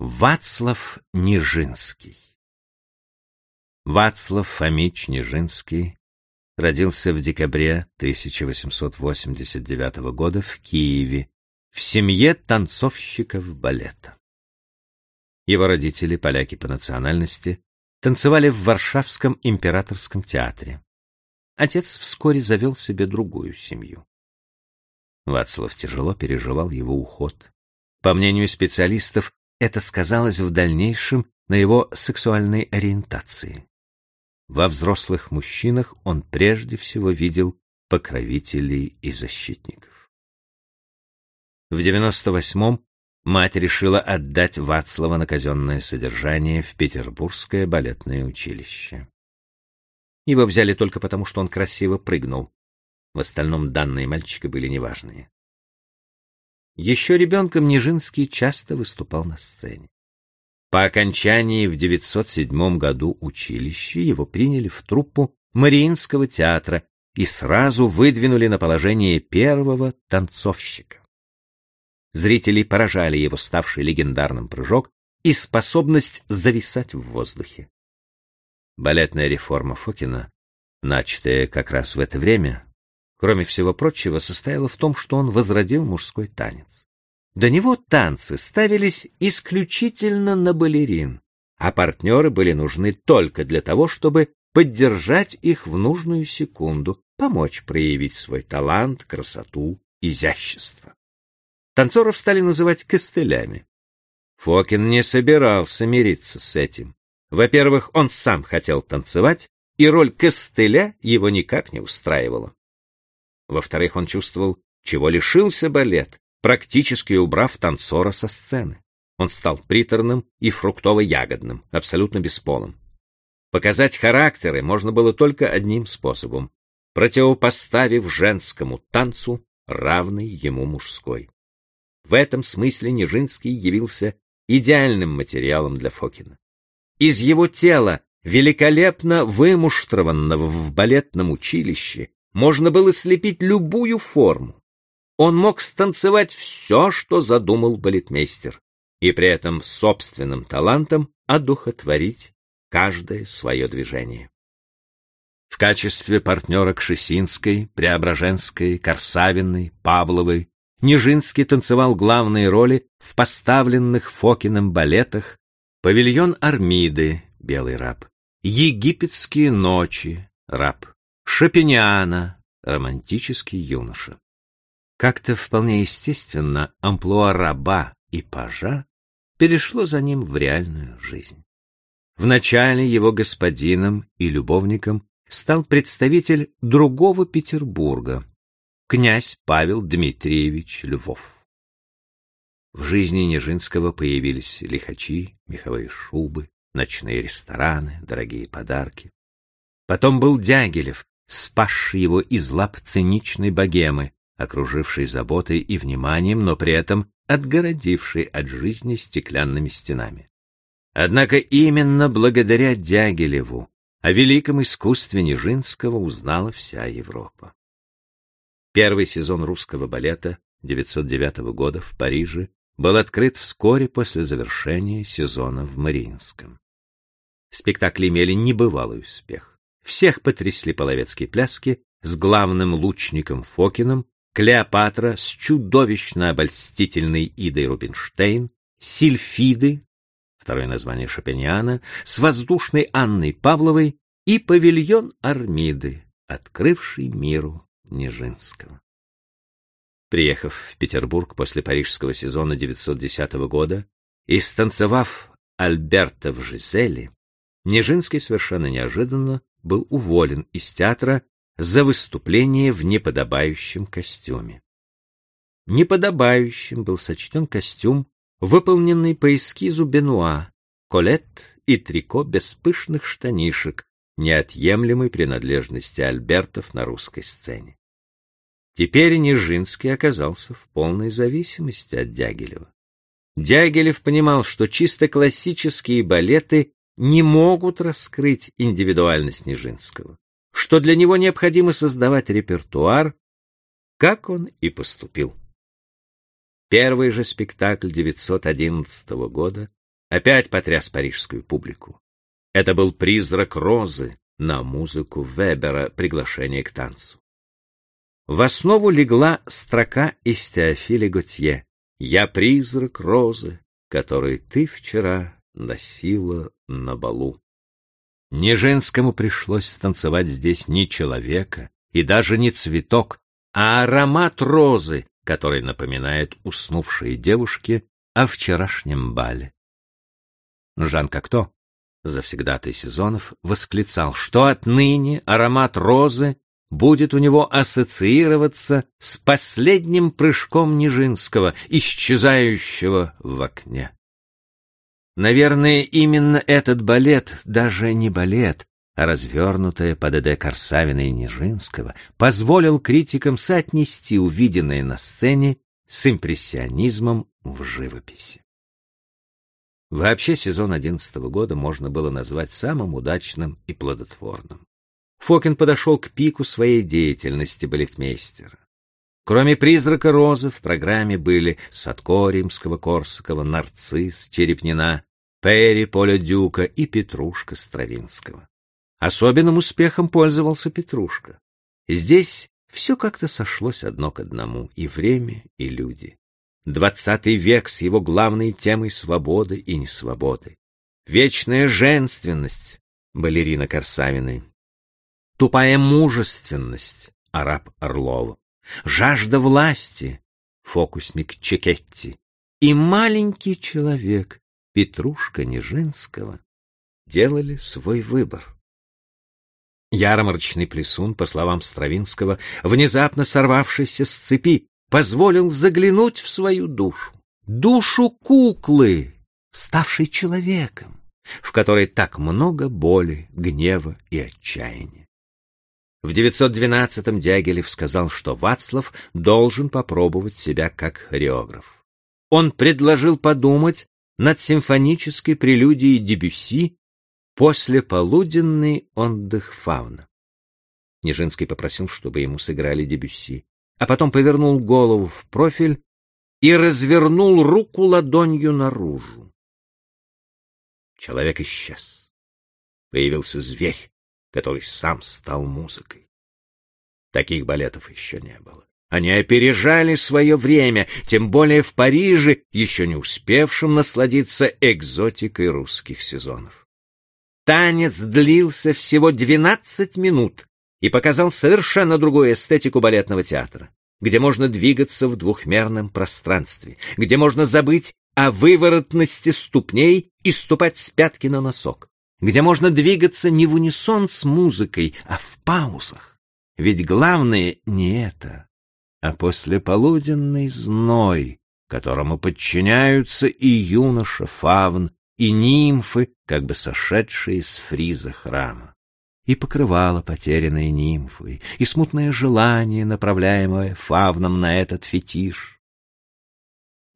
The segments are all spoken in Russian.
Вацлав Нижинский Вацлав Фомич Нижинский родился в декабре 1889 года в Киеве в семье танцовщиков балета. Его родители, поляки по национальности, танцевали в Варшавском императорском театре. Отец вскоре завел себе другую семью. Вацлав тяжело переживал его уход. По мнению специалистов, это сказалось в дальнейшем на его сексуальной ориентации. Во взрослых мужчинах он прежде всего видел покровителей и защитников. В 98-м мать решила отдать Вацлава на казенное содержание в Петербургское балетное училище. Его взяли только потому, что он красиво прыгнул. В остальном данные мальчика были неважные. Еще ребенком Нижинский часто выступал на сцене. По окончании в 907 году училища его приняли в труппу Мариинского театра и сразу выдвинули на положение первого танцовщика. Зрителей поражали его ставший легендарным прыжок и способность зависать в воздухе. Балетная реформа Фокина, начатая как раз в это время, кроме всего прочего, состояла в том, что он возродил мужской танец. До него танцы ставились исключительно на балерин, а партнеры были нужны только для того, чтобы поддержать их в нужную секунду, помочь проявить свой талант, красоту, изящество. Танцоров стали называть костылями. Фокин не собирался мириться с этим. Во-первых, он сам хотел танцевать, и роль костыля его никак не устраивала. Во-вторых, он чувствовал, чего лишился балет, практически убрав танцора со сцены. Он стал приторным и фруктово-ягодным, абсолютно бесполым. Показать характеры можно было только одним способом, противопоставив женскому танцу равный ему мужской. В этом смысле Нижинский явился идеальным материалом для Фокина. Из его тела, великолепно вымуштрованного в балетном училище, можно было слепить любую форму. Он мог станцевать все, что задумал балетмейстер, и при этом собственным талантом одухотворить каждое свое движение. В качестве партнера Кшесинской, Преображенской, Корсавиной, Павловой Нижинский танцевал главные роли в поставленных Фокиным балетах «Павильон Армиды» — «Белый раб», «Египетские ночи» — «Раб», Шопениана, романтический юноша. Как-то вполне естественно амплуа раба и пажа перешло за ним в реальную жизнь. Вначале его господином и любовником стал представитель другого Петербурга, князь Павел Дмитриевич Львов. В жизни Нежинского появились лихачи, меховые шубы, ночные рестораны, дорогие подарки. Потом был Дягилев, спасший его из лап циничной богемы, окружившей заботой и вниманием, но при этом отгородившей от жизни стеклянными стенами. Однако именно благодаря Дягилеву о великом искусстве Нижинского узнала вся Европа. Первый сезон русского балета 909 года в Париже был открыт вскоре после завершения сезона в Мариинском. Спектакли имели небывалый успех. Всех потрясли половецкие пляски с главным лучником Фокином, Клеопатра с чудовищно обольстительной Идой Рубинштейн, Сильфиды, второе название Шопениана, с воздушной Анной Павловой и павильон Армиды, открывший миру Нежинского. Приехав в Петербург после парижского сезона 910 года и станцевав Альберта в Жизели, Нежинский совершенно неожиданно был уволен из театра за выступление в неподобающем костюме. Неподобающим был сочтен костюм, выполненный по эскизу Бенуа, колет и трико без пышных штанишек, неотъемлемой принадлежности Альбертов на русской сцене. Теперь Нижинский оказался в полной зависимости от Дягилева. Дягилев понимал, что чисто классические балеты не могут раскрыть индивидуальность Нижинского, что для него необходимо создавать репертуар, как он и поступил. Первый же спектакль 911 года опять потряс парижскую публику. Это был призрак розы на музыку Вебера «Приглашение к танцу». В основу легла строка из Теофиля Готье «Я призрак розы, который ты вчера носила на балу». Неженскому пришлось станцевать здесь не человека и даже не цветок, а аромат розы, который напоминает уснувшие девушки о вчерашнем бале. Жан Кокто, завсегдатый сезонов, восклицал, что отныне аромат розы будет у него ассоциироваться с последним прыжком Нижинского, исчезающего в окне. Наверное, именно этот балет, даже не балет, а развернутая под Эде Корсавина и Нижинского, позволил критикам соотнести увиденное на сцене с импрессионизмом в живописи. Вообще сезон одиннадцатого года можно было назвать самым удачным и плодотворным. Фокин подошел к пику своей деятельности балетмейстера. Кроме «Призрака розы» в программе были Садко Римского-Корсакова, Нарцисс, Черепнина, Перри Поля Дюка и Петрушка Стравинского. Особенным успехом пользовался Петрушка. Здесь все как-то сошлось одно к одному, и время, и люди. Двадцатый век с его главной темой свободы и несвободы. Вечная женственность балерина Корсавиной. Тупая мужественность араб Орлова. Жажда власти фокусник Чекетти. И маленький человек Петрушка Нежинского делали свой выбор. Ярмарочный плесун, по словам Стравинского, внезапно сорвавшийся с цепи, позволил заглянуть в свою душу. Душу куклы, ставшей человеком, в которой так много боли, гнева и отчаяния. В 912-м Дягилев сказал, что Вацлав должен попробовать себя как хореограф. Он предложил подумать над симфонической прелюдией Дебюсси после полуденный отдых фауна. Нежинский попросил, чтобы ему сыграли Дебюсси, а потом повернул голову в профиль и развернул руку ладонью наружу. Человек исчез. Появился зверь, который сам стал музыкой. Таких балетов еще не было. Они опережали свое время, тем более в Париже, еще не успевшем насладиться экзотикой русских сезонов. Танец длился всего 12 минут и показал совершенно другую эстетику балетного театра, где можно двигаться в двухмерном пространстве, где можно забыть о выворотности ступней и ступать с пятки на носок, где можно двигаться не в унисон с музыкой, а в паузах. Ведь главное не это, а послеполуденный зной, которому подчиняются и юноша Фавн, и нимфы, как бы сошедшие с фриза храма. И покрывало потерянные нимфы, и смутное желание, направляемое Фавном на этот фетиш.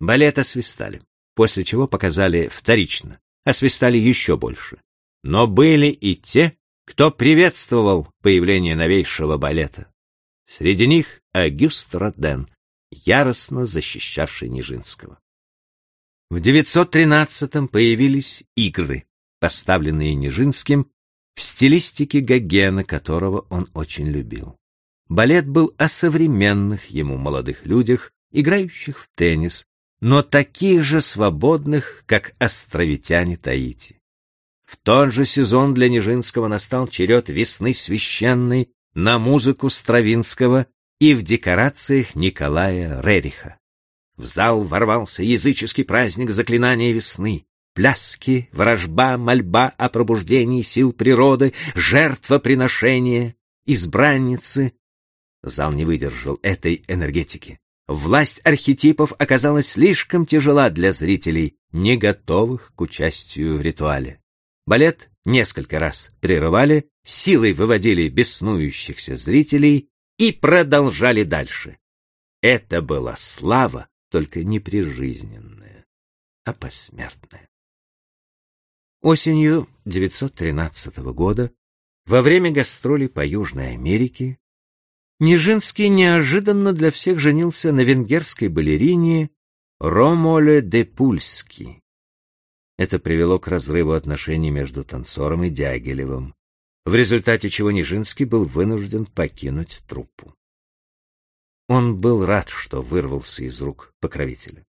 Балет освистали, после чего показали вторично, освистали еще больше. Но были и те, кто приветствовал появление новейшего балета. Среди них Агюст Роден, яростно защищавший Нижинского. В 913-м появились игры, поставленные Нижинским в стилистике Гогена, которого он очень любил. Балет был о современных ему молодых людях, играющих в теннис, но таких же свободных, как островитяне Таити. В тот же сезон для Нижинского настал черед весны священной на музыку Стравинского и в декорациях Николая Рериха. В зал ворвался языческий праздник заклинания весны. Пляски, ворожба, мольба о пробуждении сил природы, жертвоприношение, избранницы. Зал не выдержал этой энергетики. Власть архетипов оказалась слишком тяжела для зрителей, не готовых к участию в ритуале. Балет несколько раз прерывали, силой выводили беснующихся зрителей и продолжали дальше. Это была слава, только не прижизненная, а посмертная. Осенью 913 года, во время гастролей по Южной Америке, Нижинский неожиданно для всех женился на венгерской балерине Ромоле де Пульски. Это привело к разрыву отношений между танцором и Дягилевым, в результате чего Нижинский был вынужден покинуть труппу. Он был рад, что вырвался из рук покровителя.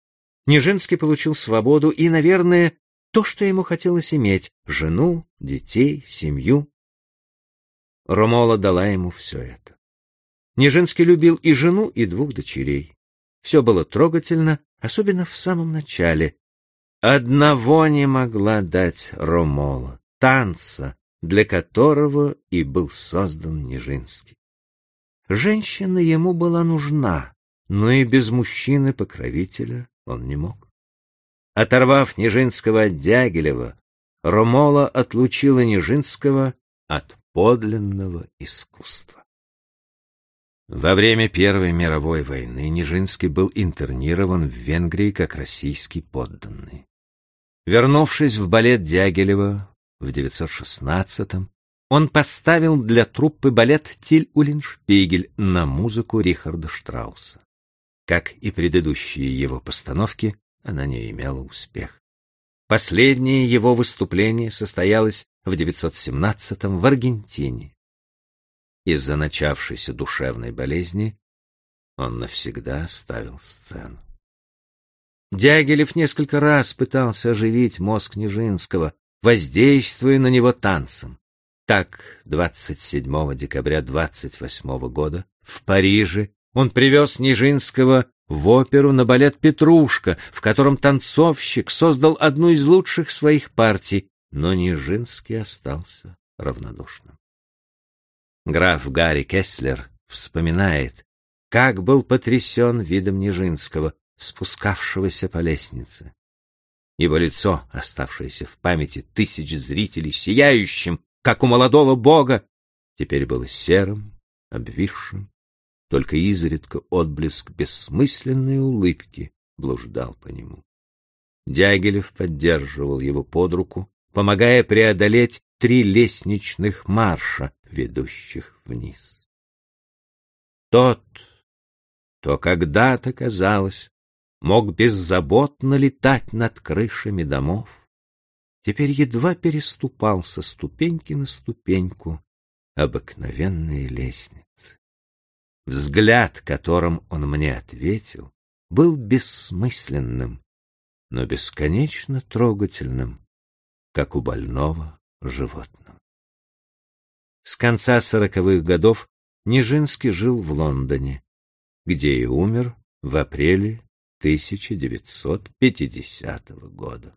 Нижинский получил свободу и, наверное, то, что ему хотелось иметь — жену, детей, семью. Ромола дала ему все это. Нижинский любил и жену, и двух дочерей. Все было трогательно, особенно в самом начале. Одного не могла дать Ромола — танца, для которого и был создан Нижинский. Женщина ему была нужна, но и без мужчины-покровителя он не мог. Оторвав Нижинского от Дягилева, Ромола отлучила Нижинского от подлинного искусства. Во время Первой мировой войны Нижинский был интернирован в Венгрии как российский подданный. Вернувшись в балет Дягилева в 916-м, он поставил для труппы балет «Тиль Уллиншпигель» на музыку Рихарда Штрауса. Как и предыдущие его постановки, она не имела успеха. Последнее его выступление состоялось в 917-м в Аргентине. Из-за начавшейся душевной болезни он навсегда оставил сцену. Дягилев несколько раз пытался оживить мозг Нижинского, воздействуя на него танцем. Так, 27 декабря 28 года в Париже он привез Нижинского в оперу на балет «Петрушка», в котором танцовщик создал одну из лучших своих партий, но Нижинский остался равнодушным. Граф Гарри Кеслер вспоминает, как был потрясен видом Нижинского, спускавшегося по лестнице. Его лицо, оставшееся в памяти тысяч зрителей, сияющим, как у молодого бога, теперь было серым, обвисшим, только изредка отблеск бессмысленной улыбки блуждал по нему. Дягилев поддерживал его под руку, помогая преодолеть три лестничных марша, ведущих вниз. Тот, кто когда-то, казалось, мог беззаботно летать над крышами домов, теперь едва переступал со ступеньки на ступеньку обыкновенные лестницы. Взгляд, которым он мне ответил, был бессмысленным, но бесконечно трогательным, как у больного животного. С конца сороковых годов Нижинский жил в Лондоне, где и умер в апреле 1950 года.